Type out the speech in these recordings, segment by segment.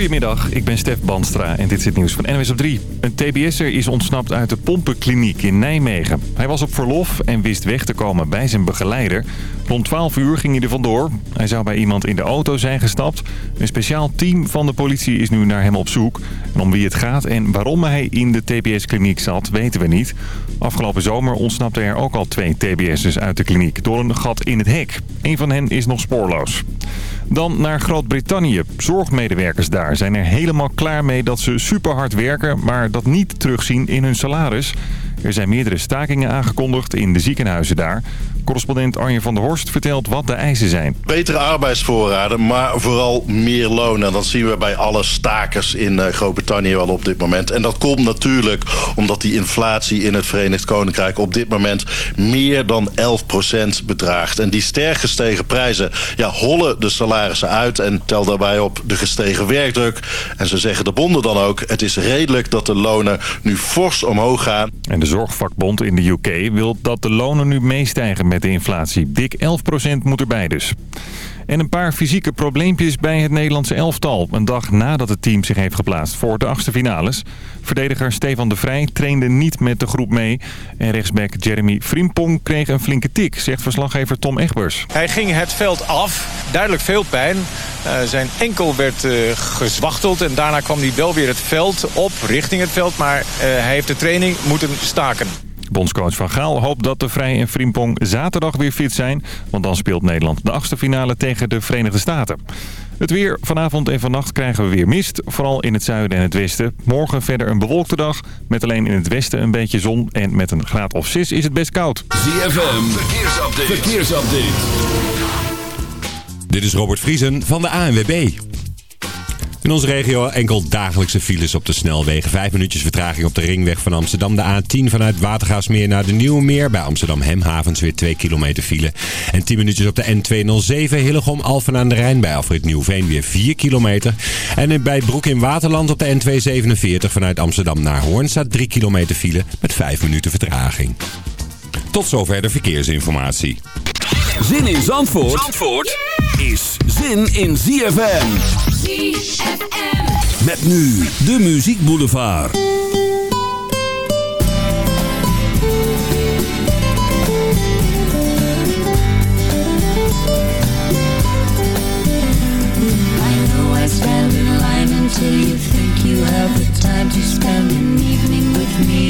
Goedemiddag, ik ben Stef Banstra en dit is het nieuws van NWS op 3. Een TBS'er is ontsnapt uit de pompenkliniek in Nijmegen. Hij was op verlof en wist weg te komen bij zijn begeleider. Rond 12 uur ging hij er vandoor. Hij zou bij iemand in de auto zijn gestapt. Een speciaal team van de politie is nu naar hem op zoek. En om wie het gaat en waarom hij in de TBS-kliniek zat, weten we niet. Afgelopen zomer ontsnapte er ook al twee TBS'ers uit de kliniek door een gat in het hek. Een van hen is nog spoorloos. Dan naar Groot-Brittannië. Zorgmedewerkers daar zijn er helemaal klaar mee dat ze super hard werken... maar dat niet terugzien in hun salaris. Er zijn meerdere stakingen aangekondigd in de ziekenhuizen daar. Correspondent Arjen van der Horst vertelt wat de eisen zijn. Betere arbeidsvoorraden, maar vooral meer loon. En dat zien we bij alle stakers in eh, Groot-Brittannië wel op dit moment. En dat komt natuurlijk omdat die inflatie in het Verenigd Koninkrijk... op dit moment meer dan 11% bedraagt. En die sterk gestegen prijzen ja, hollen de salarissen uit... en tel daarbij op de gestegen werkdruk. En ze zeggen de bonden dan ook... het is redelijk dat de lonen nu fors omhoog gaan. En de zorgvakbond in de UK wil dat de lonen nu meestijgen met de inflatie. Dik 11% moet erbij dus. En een paar fysieke probleempjes bij het Nederlandse elftal. Een dag nadat het team zich heeft geplaatst voor de achtste finales. Verdediger Stefan de Vrij trainde niet met de groep mee. En rechtsback Jeremy Frimpong kreeg een flinke tik, zegt verslaggever Tom Egbers. Hij ging het veld af, duidelijk veel pijn. Uh, zijn enkel werd uh, gezwachteld en daarna kwam hij wel weer het veld op, richting het veld. Maar uh, hij heeft de training moeten staken. Bondscoach Van Gaal hoopt dat de Vrij en Frimpong zaterdag weer fit zijn. Want dan speelt Nederland de achtste finale tegen de Verenigde Staten. Het weer. Vanavond en vannacht krijgen we weer mist. Vooral in het zuiden en het westen. Morgen verder een bewolkte dag. Met alleen in het westen een beetje zon. En met een graad of 6 is het best koud. ZFM. Verkeersupdate. Verkeersupdate. Dit is Robert Vriesen van de ANWB. In onze regio enkel dagelijkse files op de snelwegen. Vijf minuutjes vertraging op de ringweg van Amsterdam. De A10 vanuit Watergaasmeer naar de Nieuwe Meer. Bij Amsterdam Hemhavens weer 2 kilometer file. En 10 minuutjes op de N207 Hillegom Alphen aan de Rijn. Bij Alfred Nieuwveen weer 4 kilometer. En bij Broek in Waterland op de N247 vanuit Amsterdam naar Hoorn staat 3 kilometer file met 5 minuten vertraging. Tot zover de verkeersinformatie. Zin in Zandvoort, Zandvoort is zin in ZFM. ZFM. Met nu de Muziek Boulevard. I know I stand in line until you think you have the time to spend an evening with me.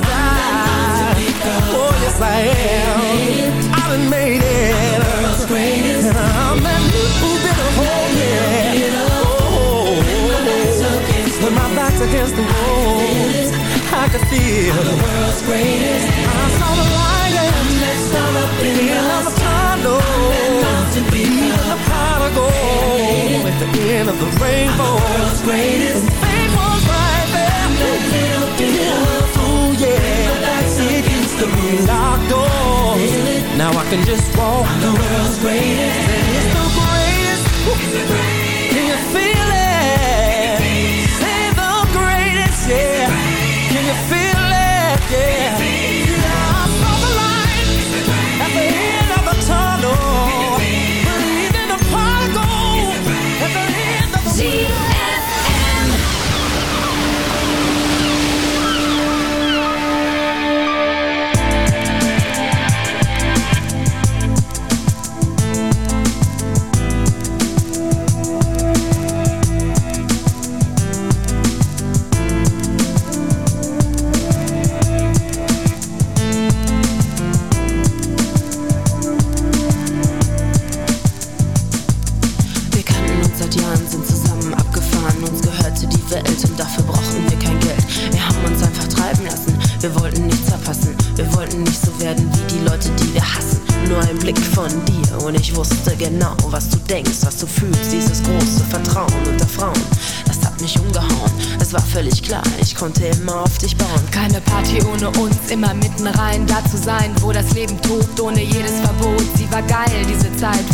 sky. Oh, yes, I am. I done made it. I'm I'm that little bit of hope, yeah. Oh, when my back's against the wall. I could feel I'm the world's greatest. I saw the light and next time up in the Apollo. Even the prodigal at the end of the rainbow. I'm world's greatest. Locked door. Now I can just walk. I'm the world's greatest. It's the greatest. It's the greatest. Can you feel it? Say the greatest, yeah Can you feel it, yeah.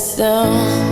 And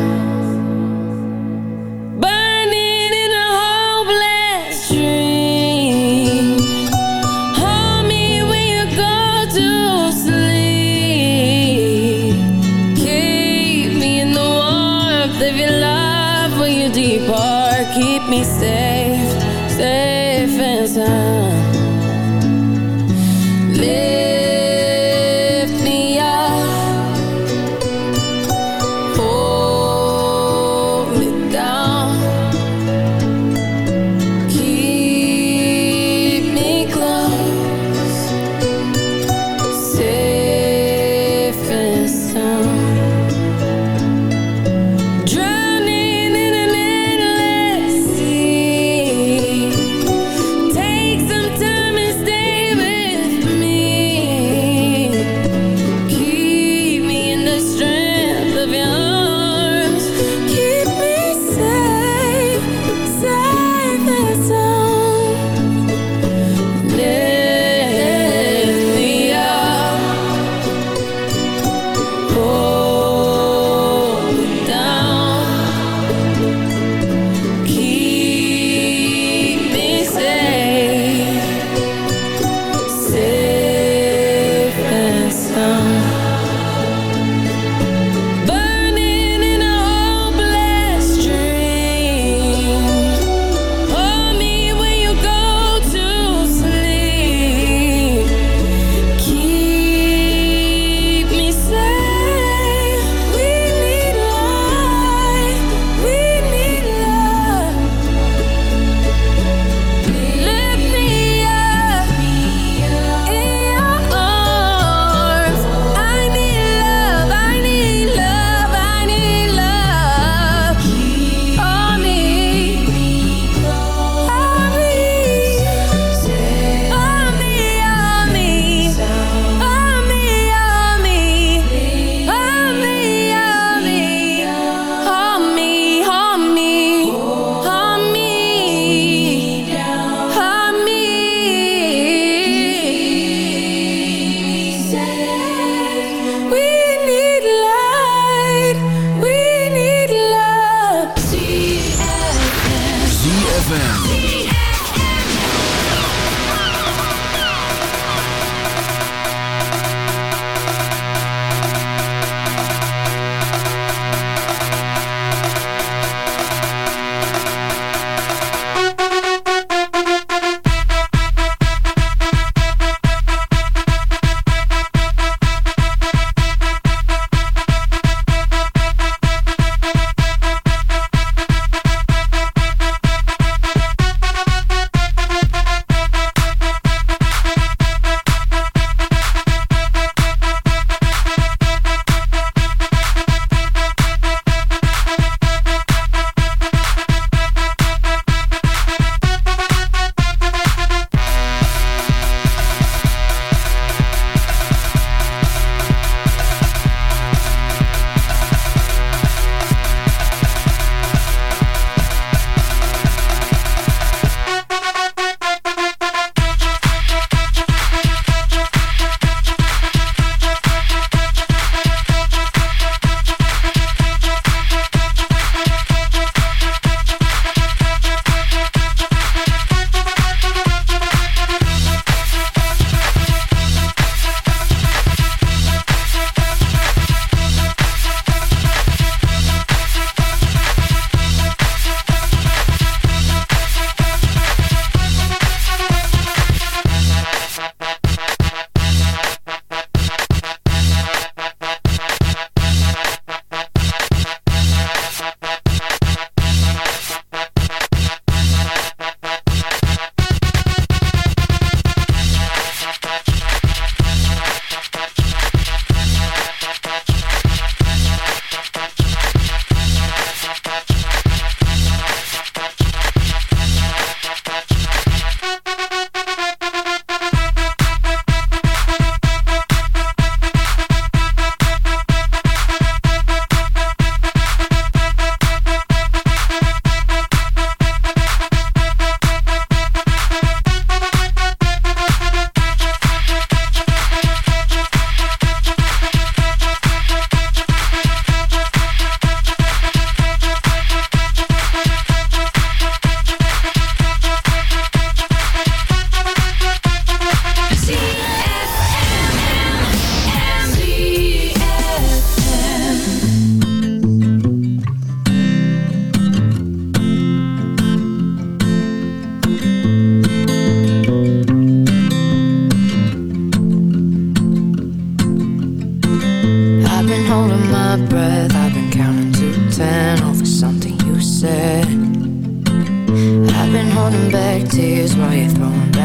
we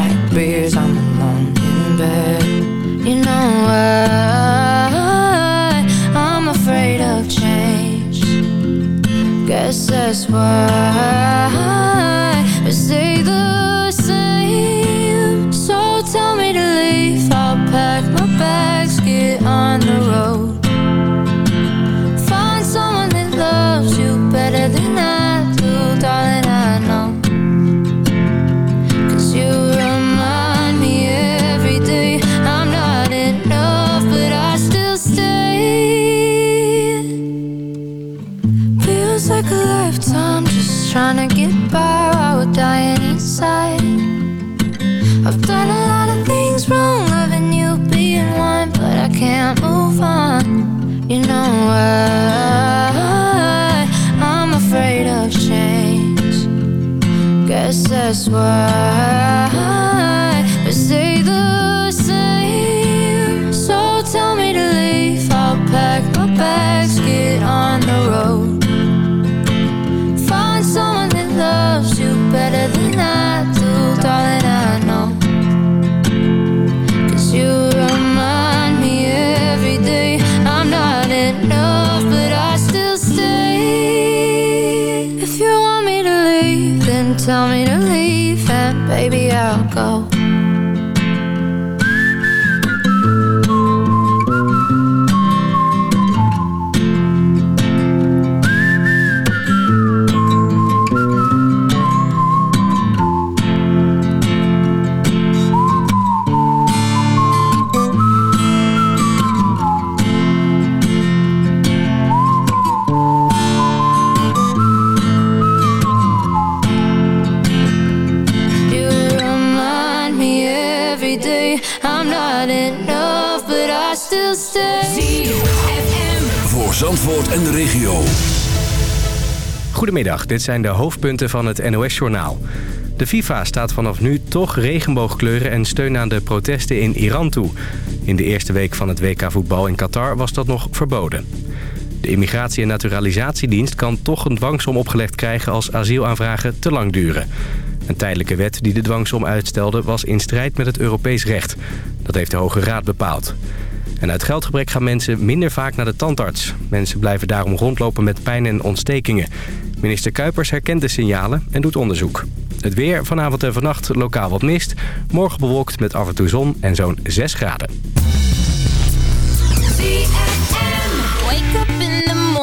Guess that's still stay. Voor Zandvoort en de regio. Goedemiddag, dit zijn de hoofdpunten van het NOS-journaal. De FIFA staat vanaf nu toch regenboogkleuren en steun aan de protesten in Iran toe. In de eerste week van het WK-voetbal in Qatar was dat nog verboden. De Immigratie- en Naturalisatiedienst kan toch een dwangsom opgelegd krijgen als asielaanvragen te lang duren. Een tijdelijke wet die de dwangsom uitstelde was in strijd met het Europees recht. Dat heeft de Hoge Raad bepaald. En uit geldgebrek gaan mensen minder vaak naar de tandarts. Mensen blijven daarom rondlopen met pijn en ontstekingen. Minister Kuipers herkent de signalen en doet onderzoek. Het weer vanavond en vannacht lokaal wat mist. Morgen bewolkt met af en toe zon en zo'n 6 graden.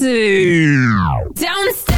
Don't stop,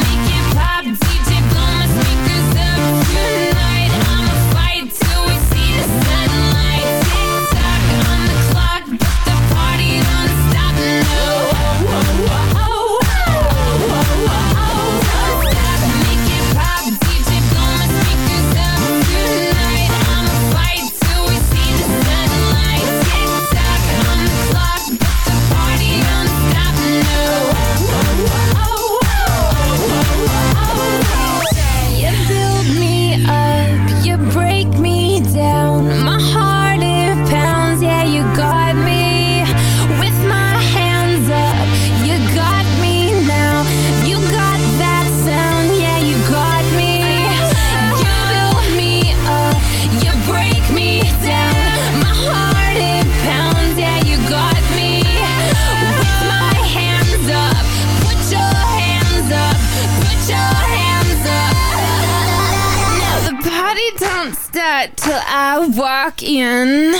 I walk in.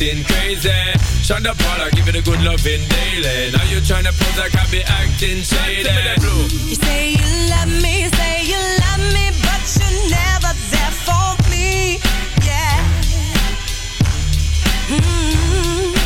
Acting crazy Sean da Paul I give it a good loving daily Now you tryna pose like I be acting shady You say you love me, say you love me, but you're never there for me. Yeah. Mm. You'll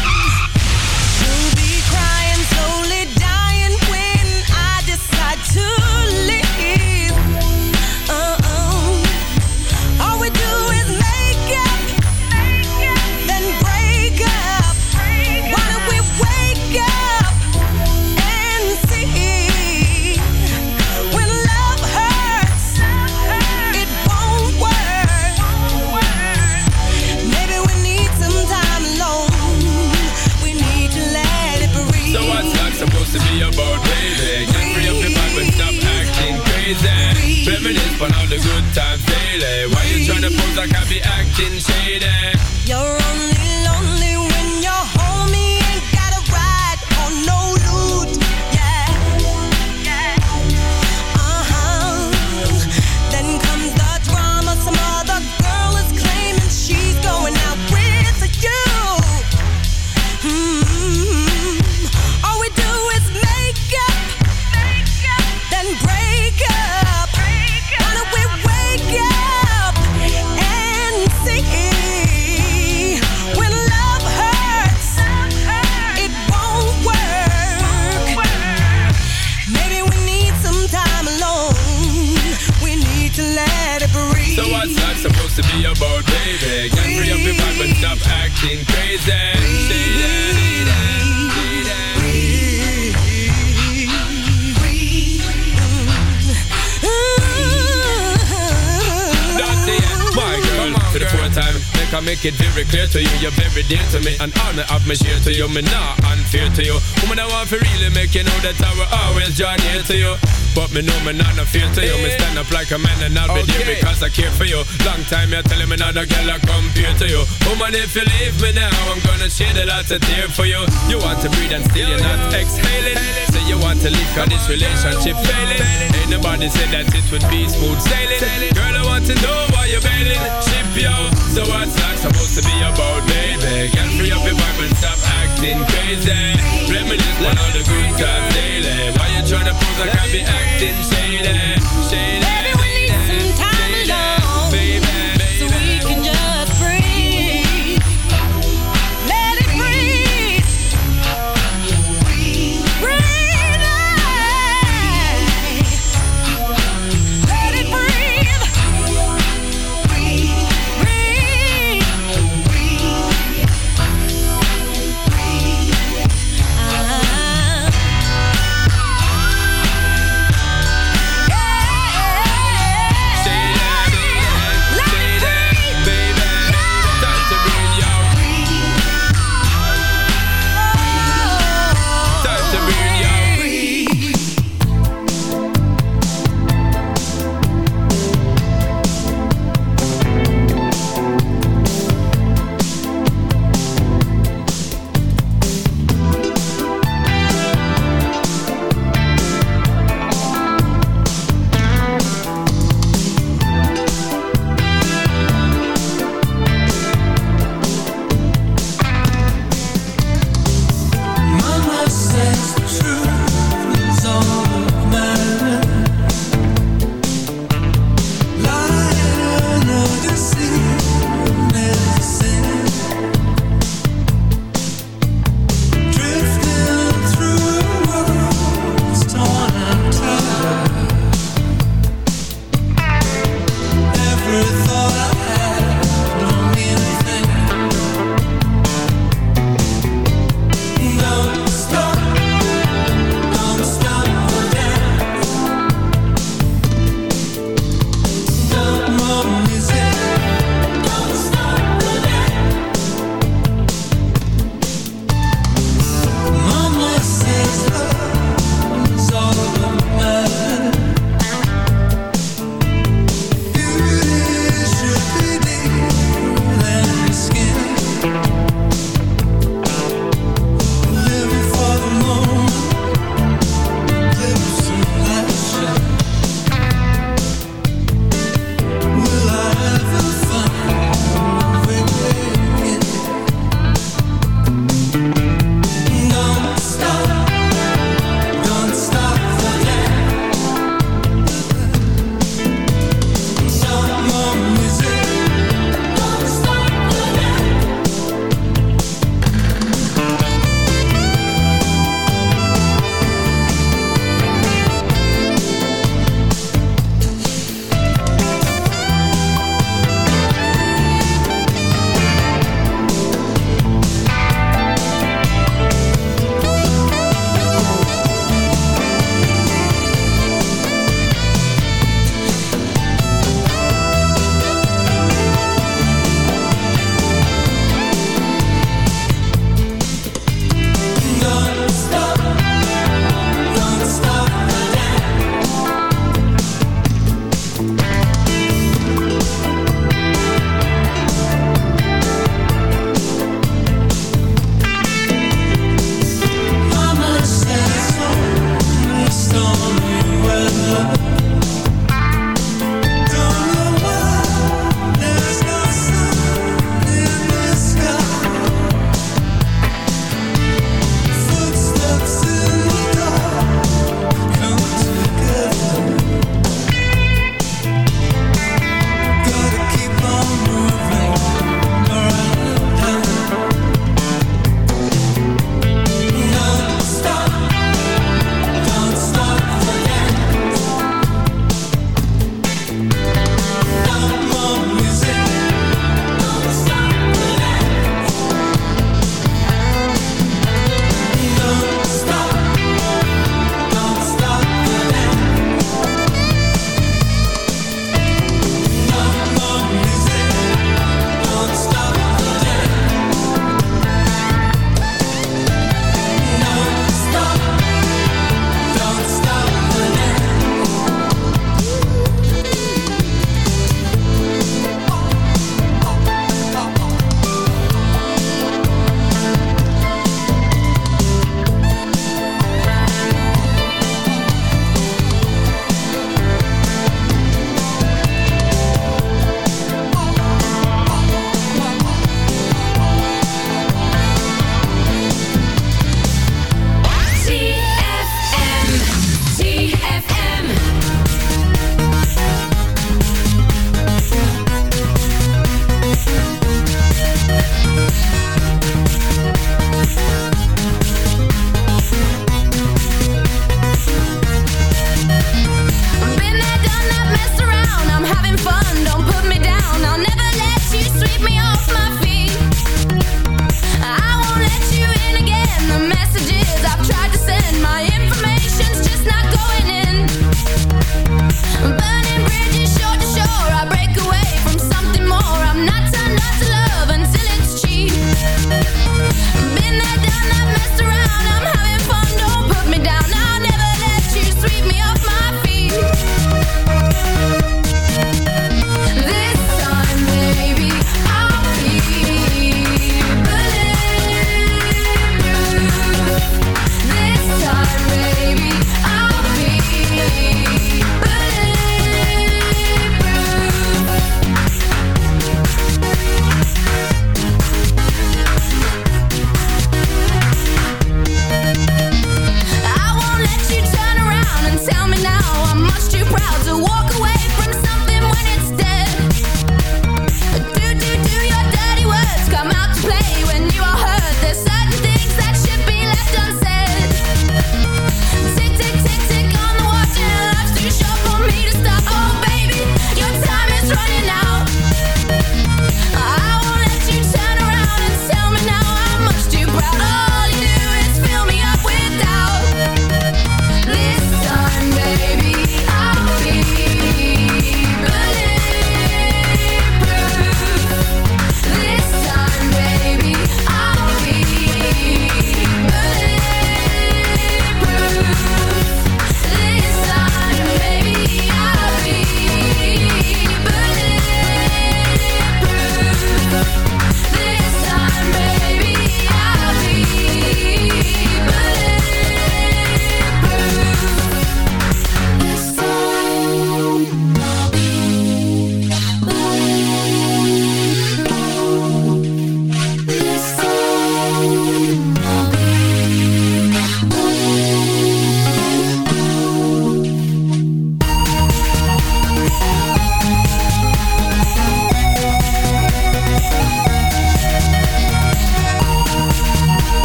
the good times daily. Why you tryna pose like I be acting shady? You're time, I make it very clear to you, you're very dear to me, and honor of me share to you, me not unfair to you. Woman, I want to really make you know that I will always draw near to you. But me know me not no fear to you. Me stand up like a man and I'll be there because I care for you. Long time you're telling me not a girl I compare to you. Woman, if you leave me now, I'm gonna shed a lot of tear for you. You want to breathe and still you're not exhaling. Say you want to leave cause this relationship failing. Ain't nobody said that it would be smooth sailing. Girl, I want to know why you're bailing. Ship yo. So what's that supposed to be about, baby? Get free up your vibe and stop acting crazy. Reminisce on all the good times daily. Why you tryna pose like I be acting shady? Shady.